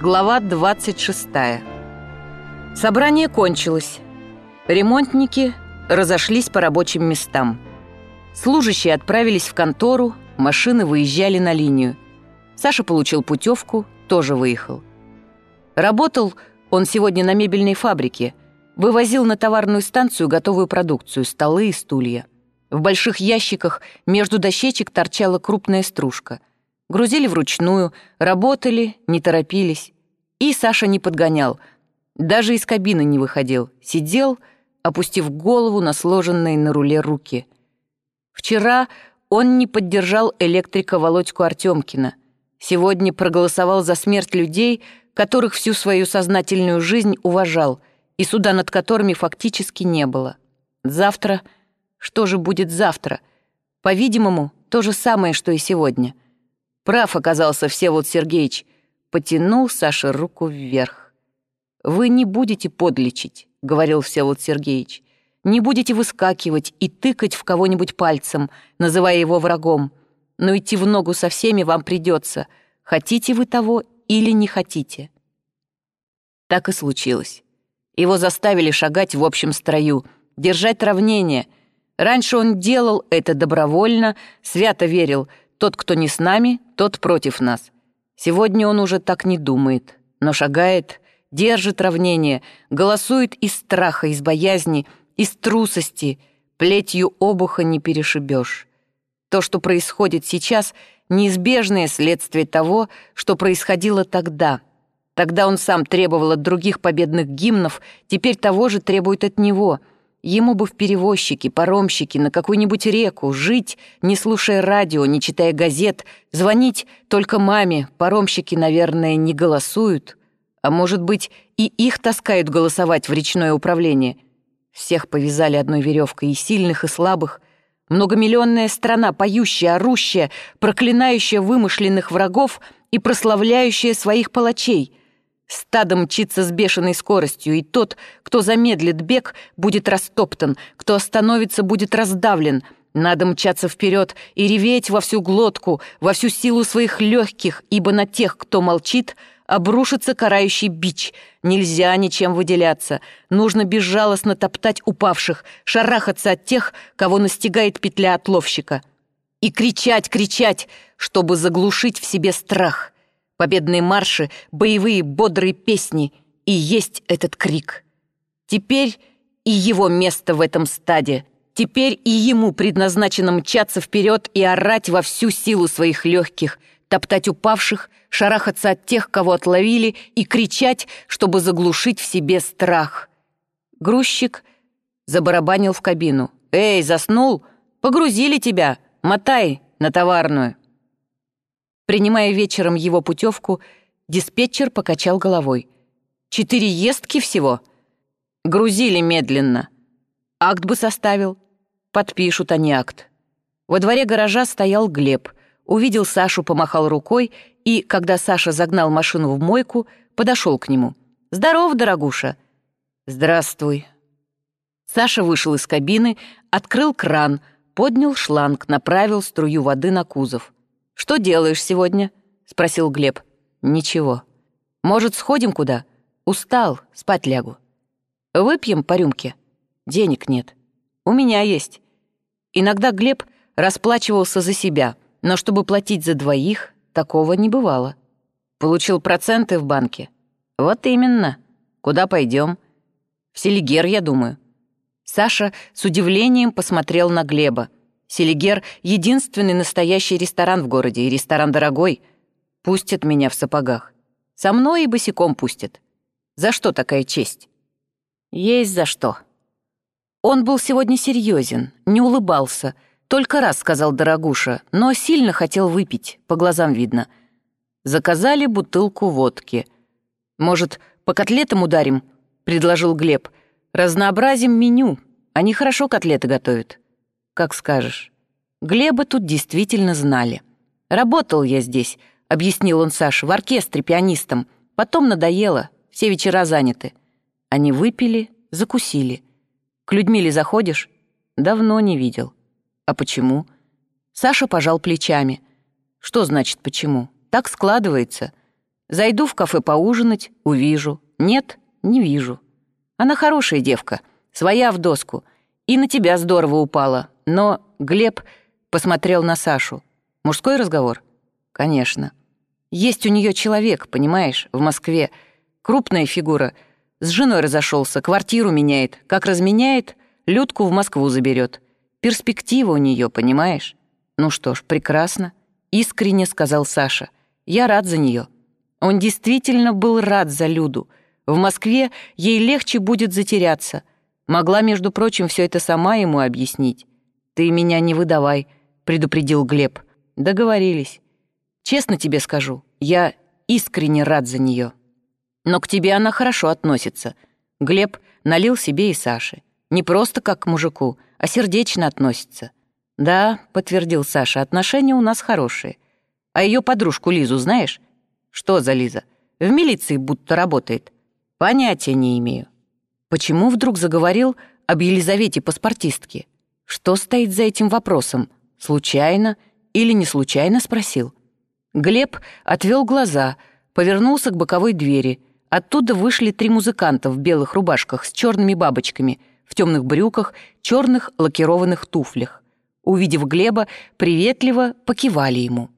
Глава 26. Собрание кончилось. Ремонтники разошлись по рабочим местам. Служащие отправились в контору, машины выезжали на линию. Саша получил путевку, тоже выехал. Работал он сегодня на мебельной фабрике, вывозил на товарную станцию готовую продукцию, столы и стулья. В больших ящиках между дощечек торчала крупная стружка. Грузили вручную, работали, не торопились. И Саша не подгонял, даже из кабины не выходил, сидел, опустив голову на сложенные на руле руки. Вчера он не поддержал электрика Володьку Артемкина. Сегодня проголосовал за смерть людей, которых всю свою сознательную жизнь уважал и суда над которыми фактически не было. Завтра... Что же будет завтра? По-видимому, то же самое, что и сегодня — Прав оказался Всеволод Сергеевич. Потянул Саша руку вверх. «Вы не будете подлечить», — говорил Всеволод Сергеевич. «Не будете выскакивать и тыкать в кого-нибудь пальцем, называя его врагом. Но идти в ногу со всеми вам придется. Хотите вы того или не хотите». Так и случилось. Его заставили шагать в общем строю, держать равнение. Раньше он делал это добровольно, свято верил — тот, кто не с нами, тот против нас. Сегодня он уже так не думает, но шагает, держит равнение, голосует из страха, из боязни, из трусости. Плетью обуха не перешибешь. То, что происходит сейчас, неизбежное следствие того, что происходило тогда. Тогда он сам требовал от других победных гимнов, теперь того же требует от него — Ему бы в перевозчики, паромщики, на какую-нибудь реку, жить, не слушая радио, не читая газет, звонить только маме, паромщики, наверное, не голосуют. А может быть, и их таскают голосовать в речное управление. Всех повязали одной веревкой, и сильных, и слабых. Многомиллионная страна, поющая, орущая, проклинающая вымышленных врагов и прославляющая своих палачей — Стадо мчится с бешеной скоростью, и тот, кто замедлит бег, будет растоптан, кто остановится, будет раздавлен. Надо мчаться вперед и реветь во всю глотку, во всю силу своих легких, ибо на тех, кто молчит, обрушится карающий бич. Нельзя ничем выделяться. Нужно безжалостно топтать упавших, шарахаться от тех, кого настигает петля отловщика. И кричать, кричать, чтобы заглушить в себе страх — Победные марши, боевые бодрые песни и есть этот крик. Теперь и его место в этом стаде. Теперь и ему предназначено мчаться вперед и орать во всю силу своих легких, топтать упавших, шарахаться от тех, кого отловили, и кричать, чтобы заглушить в себе страх. Грузчик забарабанил в кабину. «Эй, заснул? Погрузили тебя! Мотай на товарную!» Принимая вечером его путевку, диспетчер покачал головой. «Четыре ездки всего?» «Грузили медленно. Акт бы составил. Подпишут они акт». Во дворе гаража стоял Глеб. Увидел Сашу, помахал рукой и, когда Саша загнал машину в мойку, подошел к нему. «Здоров, дорогуша!» «Здравствуй!» Саша вышел из кабины, открыл кран, поднял шланг, направил струю воды на кузов. «Что делаешь сегодня?» — спросил Глеб. «Ничего. Может, сходим куда? Устал, спать лягу. Выпьем по рюмке? Денег нет. У меня есть». Иногда Глеб расплачивался за себя, но чтобы платить за двоих, такого не бывало. Получил проценты в банке. Вот именно. Куда пойдем? В Селигер, я думаю. Саша с удивлением посмотрел на Глеба. Селигер — единственный настоящий ресторан в городе, и ресторан дорогой. Пустят меня в сапогах. Со мной и босиком пустят. За что такая честь? Есть за что. Он был сегодня серьезен, не улыбался. Только раз сказал дорогуша, но сильно хотел выпить, по глазам видно. Заказали бутылку водки. «Может, по котлетам ударим?» — предложил Глеб. «Разнообразим меню. Они хорошо котлеты готовят». «Как скажешь». Глеба тут действительно знали. «Работал я здесь», — объяснил он Саше, — «в оркестре пианистом. Потом надоело, все вечера заняты». Они выпили, закусили. «К Людмиле заходишь?» «Давно не видел». «А почему?» Саша пожал плечами. «Что значит «почему»? Так складывается. Зайду в кафе поужинать, увижу. Нет, не вижу. Она хорошая девка, своя в доску. И на тебя здорово упала. Но Глеб посмотрел на Сашу. Мужской разговор? Конечно. Есть у нее человек, понимаешь, в Москве. Крупная фигура. С женой разошелся, квартиру меняет. Как разменяет, Людку в Москву заберет. Перспектива у нее, понимаешь? Ну что ж, прекрасно. Искренне сказал Саша. Я рад за нее. Он действительно был рад за Люду. В Москве ей легче будет затеряться. Могла, между прочим, все это сама ему объяснить. «Ты меня не выдавай», — предупредил Глеб. «Договорились. Честно тебе скажу, я искренне рад за нее. Но к тебе она хорошо относится. Глеб налил себе и Саше. Не просто как к мужику, а сердечно относится. Да, подтвердил Саша, отношения у нас хорошие. А ее подружку Лизу знаешь? Что за Лиза? В милиции будто работает. Понятия не имею. Почему вдруг заговорил об Елизавете-паспортистке? Что стоит за этим вопросом? Случайно или не случайно спросил? Глеб отвел глаза, повернулся к боковой двери. Оттуда вышли три музыканта в белых рубашках с черными бабочками, в темных брюках, черных лакированных туфлях. Увидев Глеба, приветливо покивали ему.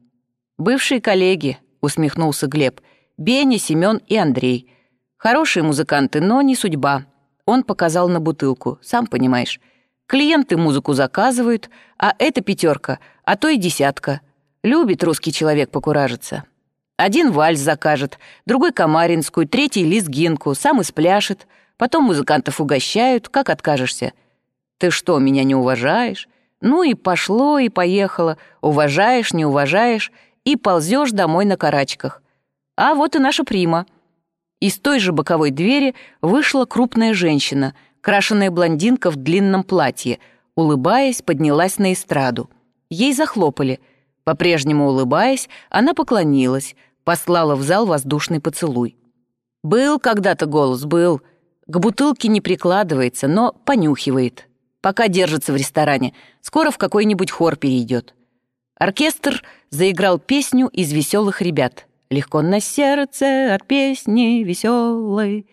«Бывшие коллеги», — усмехнулся Глеб, — «Беня, Семен и Андрей. Хорошие музыканты, но не судьба». Он показал на бутылку, сам понимаешь. Клиенты музыку заказывают, а это пятерка, а то и десятка — Любит русский человек покуражиться. Один вальс закажет, другой комаринскую, третий лезгинку, сам и спляшет. Потом музыкантов угощают, как откажешься. Ты что, меня не уважаешь? Ну и пошло, и поехало. Уважаешь, не уважаешь, и ползешь домой на карачках. А вот и наша прима. Из той же боковой двери вышла крупная женщина, крашеная блондинка в длинном платье, улыбаясь, поднялась на эстраду. Ей захлопали — по-прежнему улыбаясь, она поклонилась, послала в зал воздушный поцелуй. «Был когда-то голос, был. К бутылке не прикладывается, но понюхивает. Пока держится в ресторане, скоро в какой-нибудь хор перейдет». Оркестр заиграл песню из веселых ребят. «Легко на сердце от песни веселой».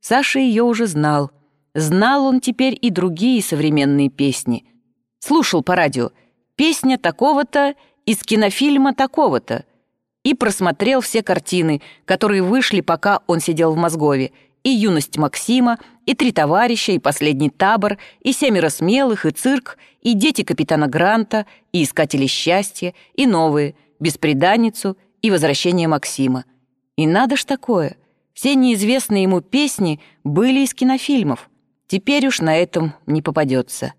Саша ее уже знал. Знал он теперь и другие современные песни. Слушал по радио. Песня такого-то из кинофильма такого-то, и просмотрел все картины, которые вышли, пока он сидел в Мозгове, и «Юность Максима», и «Три товарища», и «Последний табор», и «Семеро смелых», и «Цирк», и «Дети капитана Гранта», и «Искатели счастья», и новые «Беспреданницу», и «Возвращение Максима». И надо ж такое, все неизвестные ему песни были из кинофильмов. Теперь уж на этом не попадется.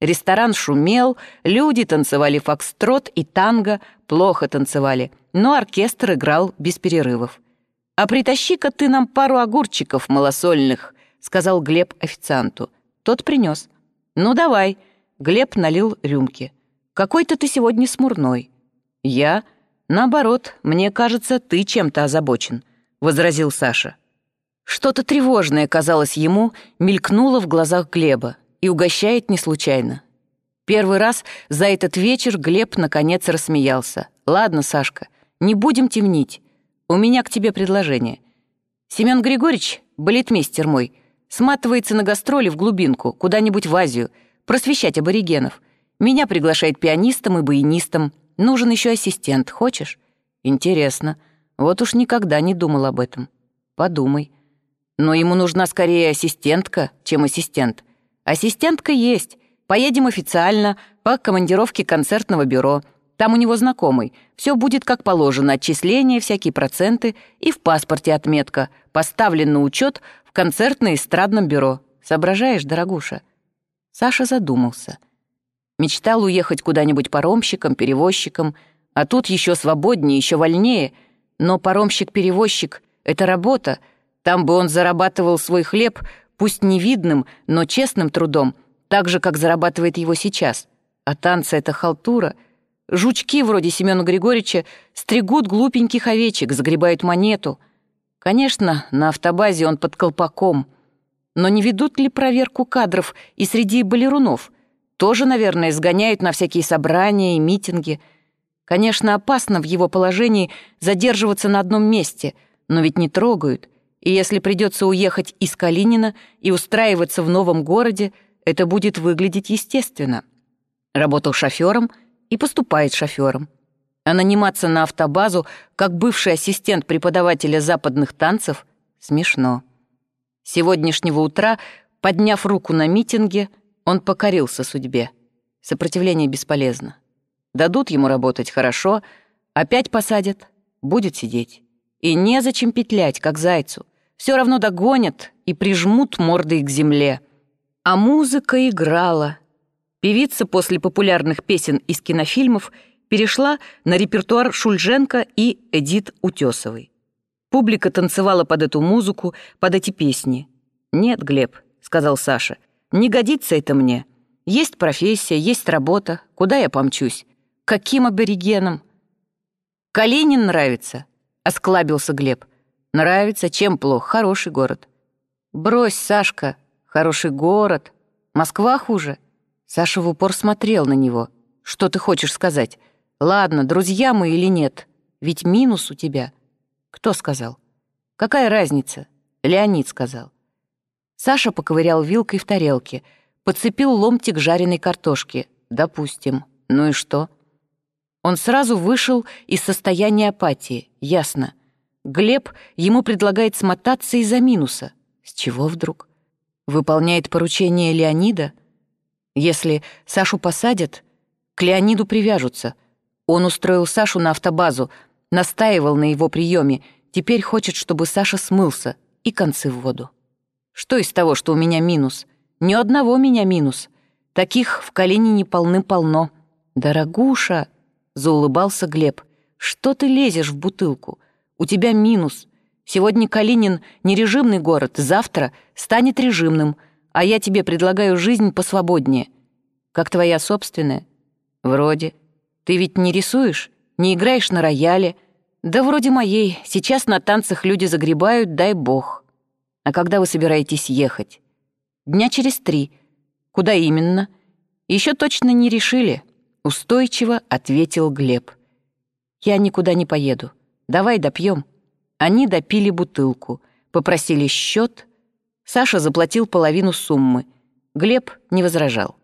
Ресторан шумел, люди танцевали фокстрот и танго, плохо танцевали, но оркестр играл без перерывов. «А притащи-ка ты нам пару огурчиков малосольных», — сказал Глеб официанту. Тот принес. «Ну, давай». Глеб налил рюмки. «Какой-то ты сегодня смурной». «Я? Наоборот, мне кажется, ты чем-то озабочен», — возразил Саша. Что-то тревожное, казалось ему, мелькнуло в глазах Глеба и угощает не случайно. Первый раз за этот вечер Глеб наконец рассмеялся. «Ладно, Сашка, не будем темнить. У меня к тебе предложение. Семен Григорьевич, балетмейстер мой, сматывается на гастроли в глубинку, куда-нибудь в Азию, просвещать аборигенов. Меня приглашает пианистом и баянистом. Нужен еще ассистент. Хочешь? Интересно. Вот уж никогда не думал об этом. Подумай. Но ему нужна скорее ассистентка, чем ассистент. Ассистентка есть. Поедем официально по командировке концертного бюро. Там у него знакомый. Все будет как положено, отчисления, всякие проценты и в паспорте отметка. Поставлен на учет в концертно-эстрадном бюро. Соображаешь, дорогуша?» Саша задумался. Мечтал уехать куда-нибудь паромщиком, перевозчиком, а тут еще свободнее, еще вольнее. Но паромщик-перевозчик — это работа. Там бы он зарабатывал свой хлеб — пусть невидным, но честным трудом, так же, как зарабатывает его сейчас. А танцы — это халтура. Жучки вроде Семена Григорьевича стригут глупеньких овечек, загребают монету. Конечно, на автобазе он под колпаком. Но не ведут ли проверку кадров и среди балерунов? Тоже, наверное, сгоняют на всякие собрания и митинги. Конечно, опасно в его положении задерживаться на одном месте, но ведь не трогают. И если придется уехать из Калинина и устраиваться в новом городе, это будет выглядеть естественно. Работал шофером и поступает шофером. А наниматься на автобазу, как бывший ассистент преподавателя западных танцев, смешно. С сегодняшнего утра, подняв руку на митинге, он покорился судьбе. Сопротивление бесполезно. Дадут ему работать хорошо, опять посадят, будет сидеть. И незачем петлять, как зайцу. Все равно догонят и прижмут мордой к земле. А музыка играла. Певица после популярных песен из кинофильмов перешла на репертуар Шульженко и Эдит Утесовой. Публика танцевала под эту музыку, под эти песни. «Нет, Глеб», — сказал Саша, — «не годится это мне. Есть профессия, есть работа. Куда я помчусь? Каким аборигеном?» «Калинин нравится», — осклабился Глеб. «Нравится, чем плохо, хороший город». «Брось, Сашка, хороший город. Москва хуже». Саша в упор смотрел на него. «Что ты хочешь сказать? Ладно, друзья мы или нет? Ведь минус у тебя». «Кто сказал?» «Какая разница?» Леонид сказал. Саша поковырял вилкой в тарелке, подцепил ломтик жареной картошки. «Допустим. Ну и что?» Он сразу вышел из состояния апатии, ясно. Глеб ему предлагает смотаться из-за минуса. С чего вдруг? Выполняет поручение Леонида? Если Сашу посадят, к Леониду привяжутся. Он устроил Сашу на автобазу, настаивал на его приеме, теперь хочет, чтобы Саша смылся и концы в воду. Что из того, что у меня минус? Ни одного меня минус. Таких в Калинине полны-полно. Дорогуша, заулыбался Глеб, что ты лезешь в бутылку? У тебя минус. Сегодня Калинин не режимный город, завтра станет режимным, а я тебе предлагаю жизнь посвободнее. Как твоя собственная? Вроде. Ты ведь не рисуешь, не играешь на рояле. Да вроде моей. Сейчас на танцах люди загребают, дай бог. А когда вы собираетесь ехать? Дня через три. Куда именно? Еще точно не решили. Устойчиво ответил Глеб. Я никуда не поеду. Давай допьем. Они допили бутылку, попросили счет — Саша заплатил половину суммы. Глеб не возражал.